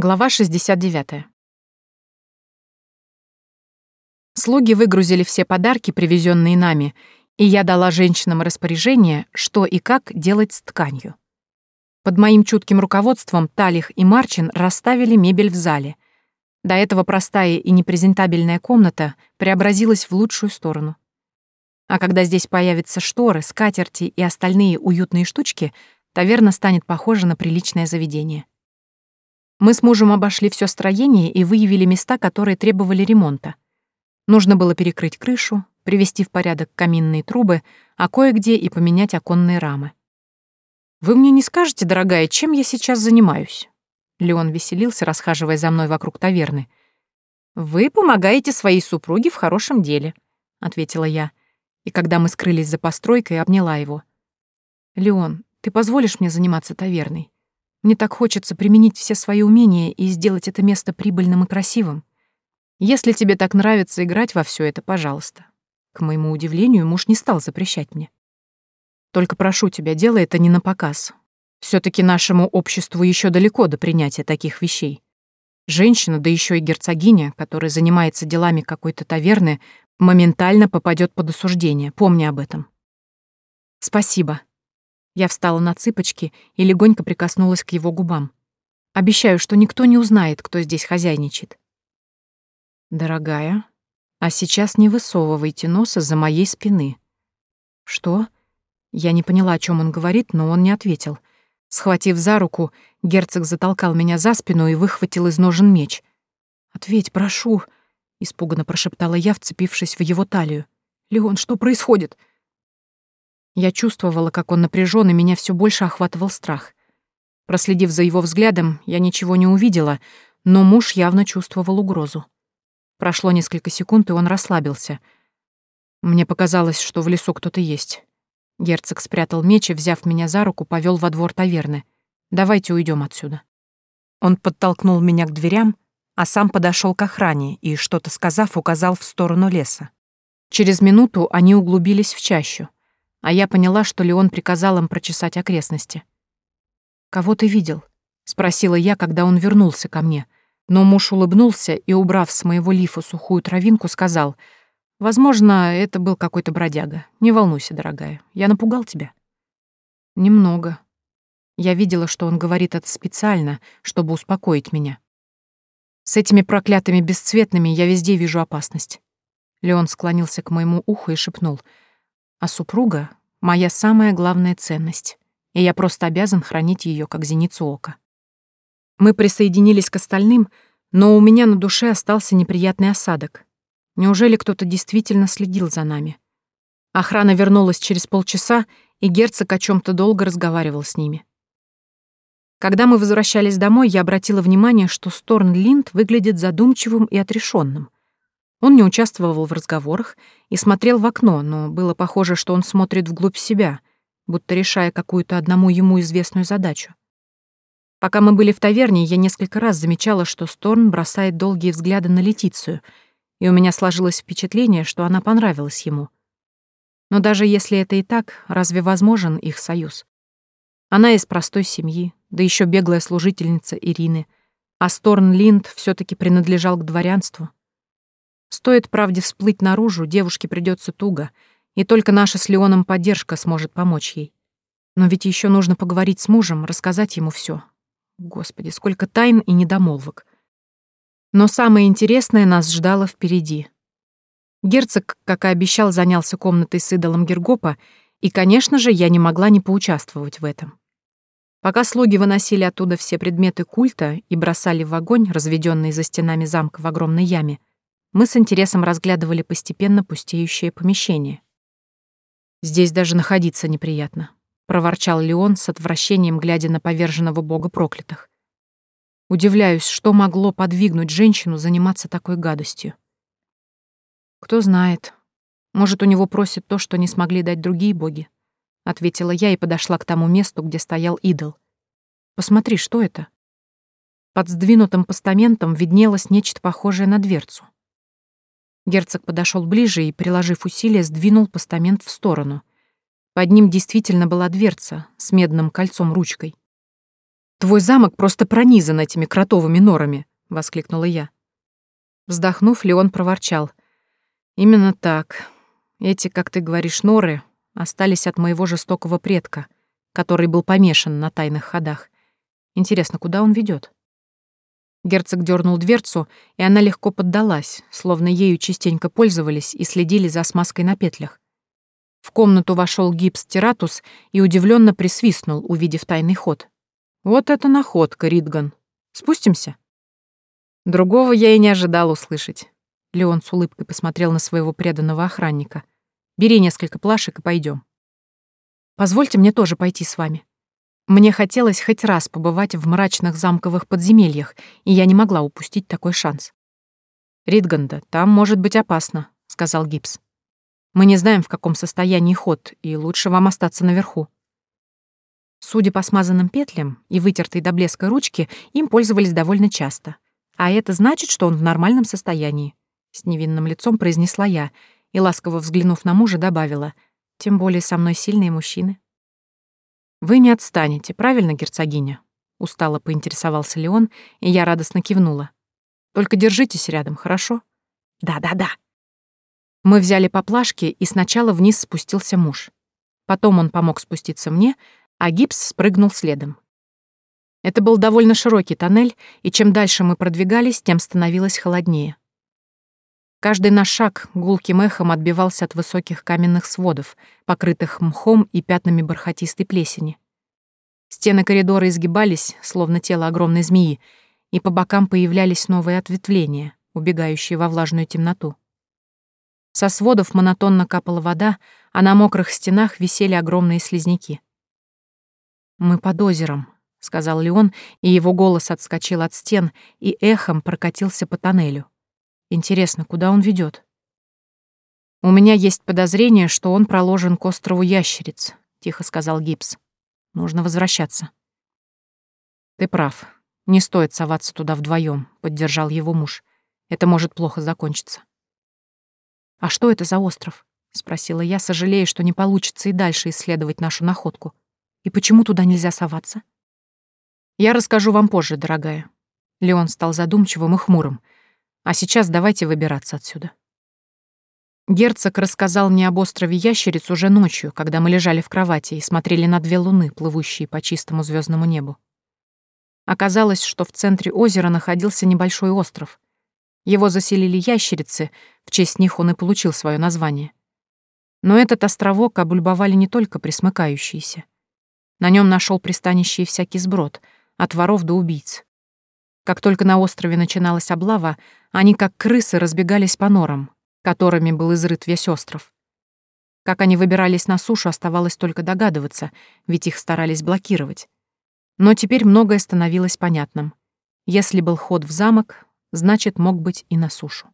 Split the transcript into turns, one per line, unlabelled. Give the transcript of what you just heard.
Глава 69. Слуги выгрузили все подарки, привезенные нами, и я дала женщинам распоряжение, что и как делать с тканью. Под моим чутким руководством Талих и Марчин расставили мебель в зале. До этого простая и непрезентабельная комната преобразилась в лучшую сторону. А когда здесь появятся шторы, скатерти и остальные уютные штучки, таверна станет похожа на приличное заведение. Мы с мужем обошли все строение и выявили места, которые требовали ремонта. Нужно было перекрыть крышу, привести в порядок каминные трубы, а кое-где и поменять оконные рамы. «Вы мне не скажете, дорогая, чем я сейчас занимаюсь?» Леон веселился, расхаживая за мной вокруг таверны. «Вы помогаете своей супруге в хорошем деле», — ответила я. И когда мы скрылись за постройкой, обняла его. «Леон, ты позволишь мне заниматься таверной? Мне так хочется применить все свои умения и сделать это место прибыльным и красивым. Если тебе так нравится играть во все это, пожалуйста. К моему удивлению, муж не стал запрещать мне. Только прошу тебя, делай это не на показ. все таки нашему обществу еще далеко до принятия таких вещей. Женщина, да еще и герцогиня, которая занимается делами какой-то таверны, моментально попадет под осуждение. Помни об этом. Спасибо, я встала на цыпочки и легонько прикоснулась к его губам. Обещаю, что никто не узнает, кто здесь хозяйничает. Дорогая, а сейчас не высовывайте носа за моей спины. Что? Я не поняла, о чем он говорит, но он не ответил. Схватив за руку, герцог затолкал меня за спину и выхватил из ножен меч. «Ответь, прошу», — испуганно прошептала я, вцепившись в его талию. «Леон, что происходит? Я чувствовала, как он напряжен, и меня все больше охватывал страх. Проследив за его взглядом, я ничего не увидела, но муж явно чувствовал угрозу. Прошло несколько секунд, и он расслабился. Мне показалось, что в лесу кто-то есть. Герцог спрятал меч и, взяв меня за руку, повел во двор таверны. «Давайте уйдем отсюда». Он подтолкнул меня к дверям, а сам подошел к охране и, что-то сказав, указал в сторону леса. Через минуту они углубились в чащу а я поняла, что Леон приказал им прочесать окрестности. «Кого ты видел?» — спросила я, когда он вернулся ко мне. Но муж улыбнулся и, убрав с моего лифа сухую травинку, сказал, «Возможно, это был какой-то бродяга. Не волнуйся, дорогая, я напугал тебя». «Немного». Я видела, что он говорит это специально, чтобы успокоить меня. С этими проклятыми бесцветными я везде вижу опасность. Леон склонился к моему уху и шепнул — а супруга — моя самая главная ценность, и я просто обязан хранить ее как зеницу ока. Мы присоединились к остальным, но у меня на душе остался неприятный осадок. Неужели кто-то действительно следил за нами? Охрана вернулась через полчаса, и герцог о чем то долго разговаривал с ними. Когда мы возвращались домой, я обратила внимание, что Сторн Линд выглядит задумчивым и отрешенным. Он не участвовал в разговорах и смотрел в окно, но было похоже, что он смотрит вглубь себя, будто решая какую-то одному ему известную задачу. Пока мы были в таверне, я несколько раз замечала, что Сторн бросает долгие взгляды на Летицию, и у меня сложилось впечатление, что она понравилась ему. Но даже если это и так, разве возможен их союз? Она из простой семьи, да еще беглая служительница Ирины, а Сторн Линд все таки принадлежал к дворянству — Стоит правде всплыть наружу, девушке придется туго, и только наша с Леоном поддержка сможет помочь ей. Но ведь еще нужно поговорить с мужем, рассказать ему все. Господи, сколько тайн и недомолвок. Но самое интересное нас ждало впереди. Герцог, как и обещал, занялся комнатой с идолом Гергопа, и, конечно же, я не могла не поучаствовать в этом. Пока слуги выносили оттуда все предметы культа и бросали в огонь, разведенный за стенами замка в огромной яме, мы с интересом разглядывали постепенно пустеющее помещение. «Здесь даже находиться неприятно», — проворчал Леон с отвращением, глядя на поверженного бога проклятых. «Удивляюсь, что могло подвигнуть женщину заниматься такой гадостью». «Кто знает. Может, у него просит то, что не смогли дать другие боги», — ответила я и подошла к тому месту, где стоял идол. «Посмотри, что это?» Под сдвинутым постаментом виднелось нечто похожее на дверцу. Герцог подошел ближе и, приложив усилия, сдвинул постамент в сторону. Под ним действительно была дверца с медным кольцом-ручкой. «Твой замок просто пронизан этими кротовыми норами», — воскликнула я. Вздохнув, Леон проворчал. «Именно так. Эти, как ты говоришь, норы остались от моего жестокого предка, который был помешан на тайных ходах. Интересно, куда он ведет? Герцог дернул дверцу, и она легко поддалась, словно ею частенько пользовались и следили за смазкой на петлях. В комнату вошел гипс Тератус и удивленно присвистнул, увидев тайный ход. «Вот это находка, Ридган. Спустимся?» Другого я и не ожидал услышать. Леон с улыбкой посмотрел на своего преданного охранника. «Бери несколько плашек и пойдем. «Позвольте мне тоже пойти с вами», мне хотелось хоть раз побывать в мрачных замковых подземельях, и я не могла упустить такой шанс. «Ридганда, там может быть опасно», — сказал Гипс. «Мы не знаем, в каком состоянии ход, и лучше вам остаться наверху». Судя по смазанным петлям и вытертой до блеска ручке, им пользовались довольно часто. А это значит, что он в нормальном состоянии. С невинным лицом произнесла я и, ласково взглянув на мужа, добавила, «Тем более со мной сильные мужчины». «Вы не отстанете, правильно, герцогиня?» Устало поинтересовался Леон, и я радостно кивнула. «Только держитесь рядом, хорошо?» «Да-да-да». Мы взяли по и сначала вниз спустился муж. Потом он помог спуститься мне, а гипс спрыгнул следом. Это был довольно широкий тоннель, и чем дальше мы продвигались, тем становилось холоднее. Каждый наш шаг гулким эхом отбивался от высоких каменных сводов, покрытых мхом и пятнами бархатистой плесени. Стены коридора изгибались, словно тело огромной змеи, и по бокам появлялись новые ответвления, убегающие во влажную темноту. Со сводов монотонно капала вода, а на мокрых стенах висели огромные слизняки. «Мы под озером», — сказал Леон, и его голос отскочил от стен и эхом прокатился по тоннелю. Интересно, куда он ведет? У меня есть подозрение, что он проложен к острову Ящериц, тихо сказал Гипс. Нужно возвращаться. Ты прав. Не стоит соваться туда вдвоем, поддержал его муж. Это может плохо закончиться. А что это за остров? спросила я, сожалея, что не получится и дальше исследовать нашу находку. И почему туда нельзя соваться? Я расскажу вам позже, дорогая. Леон стал задумчивым и хмурым. А сейчас давайте выбираться отсюда. Герцог рассказал мне об острове Ящериц уже ночью, когда мы лежали в кровати и смотрели на две луны, плывущие по чистому звездному небу. Оказалось, что в центре озера находился небольшой остров. Его заселили ящерицы, в честь них он и получил свое название. Но этот островок облюбовали не только присмыкающиеся. На нем нашел пристанище и всякий сброд, от воров до убийц. Как только на острове начиналась облава, они, как крысы, разбегались по норам, которыми был изрыт весь остров. Как они выбирались на сушу, оставалось только догадываться, ведь их старались блокировать. Но теперь многое становилось понятным. Если был ход в замок, значит, мог быть и на сушу.